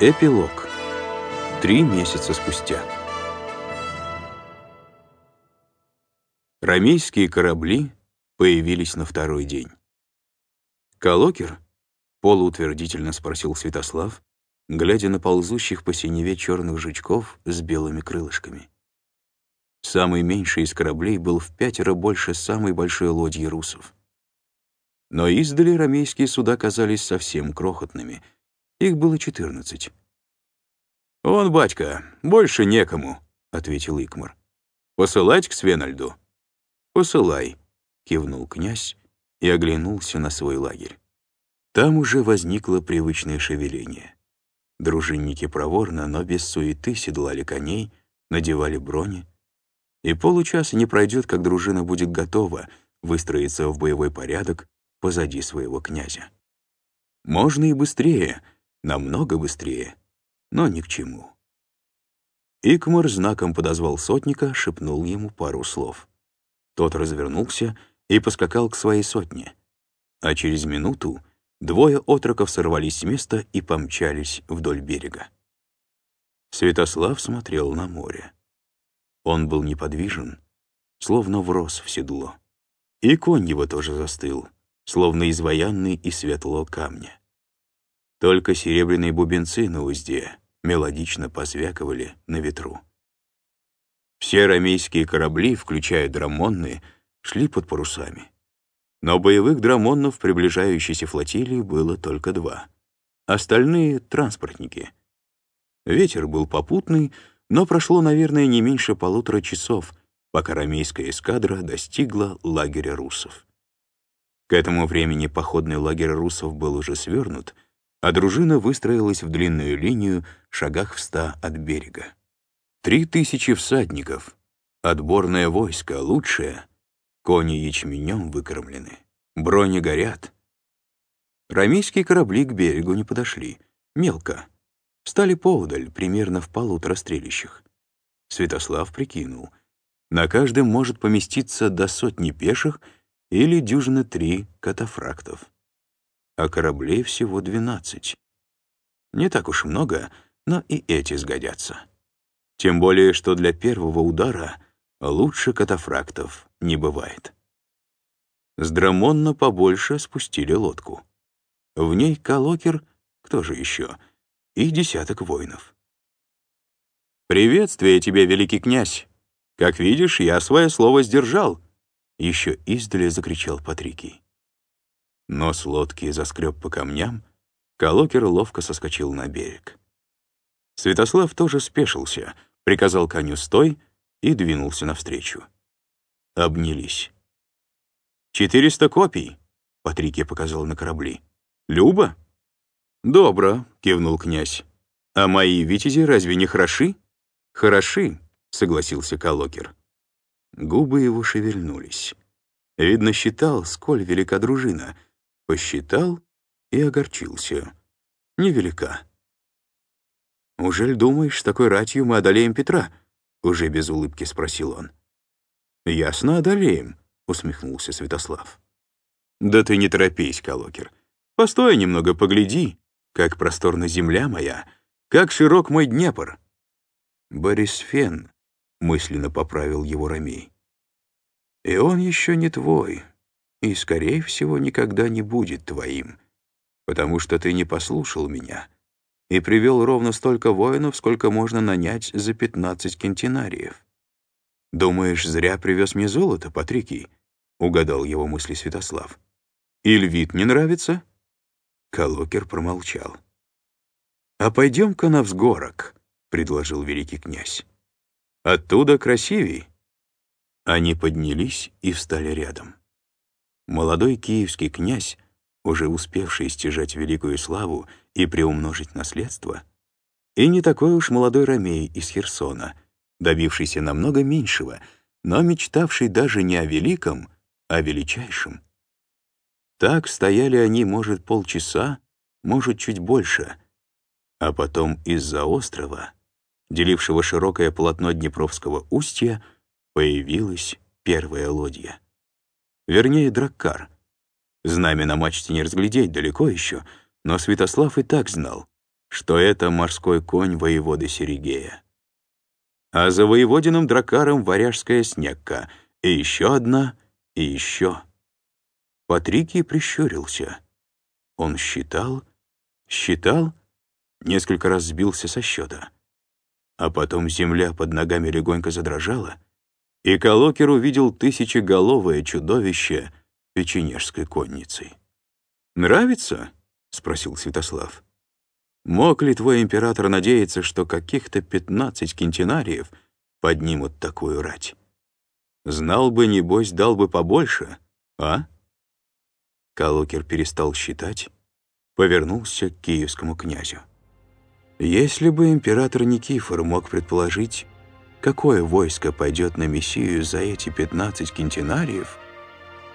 Эпилог. Три месяца спустя. Ромейские корабли появились на второй день. «Колокер?» — полуутвердительно спросил Святослав, глядя на ползущих по синеве черных жучков с белыми крылышками. Самый меньший из кораблей был в пятеро больше самой большой лодьи русов. Но издали ромейские суда казались совсем крохотными — их было четырнадцать. «Он, батька, больше некому», — ответил Икмар. «Посылать к Свенальду?» «Посылай», — кивнул князь и оглянулся на свой лагерь. Там уже возникло привычное шевеление. Дружинники проворно, но без суеты седлали коней, надевали брони. И получаса не пройдет, как дружина будет готова выстроиться в боевой порядок позади своего князя. Можно и быстрее — намного быстрее, но ни к чему. Икмар знаком подозвал сотника, шепнул ему пару слов. Тот развернулся и поскакал к своей сотне. А через минуту двое отроков сорвались с места и помчались вдоль берега. Святослав смотрел на море. Он был неподвижен, словно врос в седло. И конь его тоже застыл, словно изваянный из светлого камня. Только серебряные бубенцы на узде мелодично позвякивали на ветру. Все рамейские корабли, включая драмонны, шли под парусами. Но боевых драмоннов приближающейся флотилии было только два. Остальные — транспортники. Ветер был попутный, но прошло, наверное, не меньше полутора часов, пока рамейская эскадра достигла лагеря русов. К этому времени походный лагерь русов был уже свернут, а дружина выстроилась в длинную линию шагах в ста от берега. Три тысячи всадников, отборное войско, лучшее, кони ячменем выкормлены, брони горят. Рамейские корабли к берегу не подошли, мелко. Стали поудаль, примерно в полутора стрелищах. Святослав прикинул. На каждом может поместиться до сотни пеших или дюжины три катафрактов а кораблей всего 12. Не так уж много, но и эти сгодятся. Тем более, что для первого удара лучше катафрактов не бывает. С Драмонна побольше спустили лодку. В ней Калокер, кто же еще, и десяток воинов. «Приветствие тебе, великий князь! Как видишь, я свое слово сдержал!» Еще издали закричал Патрикий. Нос лодки заскреб по камням, Колокер ловко соскочил на берег. Святослав тоже спешился, приказал коню «стой» и двинулся навстречу. Обнялись. «Четыреста копий», — Патрике показал на корабли. «Люба?» «Добро», — кивнул князь. «А мои витязи разве не хороши?» «Хороши», — согласился Колокер. Губы его шевельнулись. Видно, считал, сколь велика дружина, Посчитал и огорчился. Невелика. «Ужель думаешь, такой ратью мы одолеем Петра?» — уже без улыбки спросил он. «Ясно, одолеем», — усмехнулся Святослав. «Да ты не торопись, Колокер. Постой немного, погляди, как просторна земля моя, как широк мой Днепр». «Борисфен», — мысленно поправил его Ромей. «И он еще не твой, и, скорее всего, никогда не будет твоим, потому что ты не послушал меня и привел ровно столько воинов, сколько можно нанять за пятнадцать кентинариев. Думаешь, зря привез мне золото, Патрикий? Угадал его мысли Святослав. Или вид не нравится? Колокер промолчал. «А пойдем-ка на взгорок», — предложил великий князь. «Оттуда красивей». Они поднялись и встали рядом. Молодой киевский князь, уже успевший стяжать великую славу и приумножить наследство, и не такой уж молодой Ромей из Херсона, добившийся намного меньшего, но мечтавший даже не о великом, а о величайшем. Так стояли они, может, полчаса, может, чуть больше, а потом из-за острова, делившего широкое полотно Днепровского устья, появилась первая лодья. Вернее, драккар. Знамя на мачте не разглядеть далеко еще, но Святослав и так знал, что это морской конь воеводы Серегея. А за воеводиным дракаром варяжская снегка, и еще одна, и еще. Патрикий прищурился. Он считал, считал, несколько раз сбился со счета. А потом земля под ногами легонько задрожала, и Колокер увидел тысячеголовое чудовище печенежской конницы. «Нравится?» — спросил Святослав. «Мог ли твой император надеяться, что каких-то пятнадцать кентинариев поднимут такую рать? Знал бы, небось, дал бы побольше, а?» Калукер перестал считать, повернулся к киевскому князю. Если бы император Никифор мог предположить, какое войско пойдет на Мессию за эти пятнадцать кентинариев,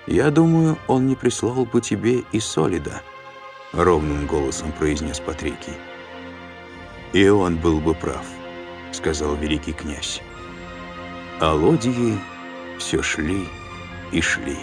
я думаю, он не прислал бы тебе и Солида, — ровным голосом произнес Патрикий. «И он был бы прав», — сказал великий князь. А лодии все шли и шли.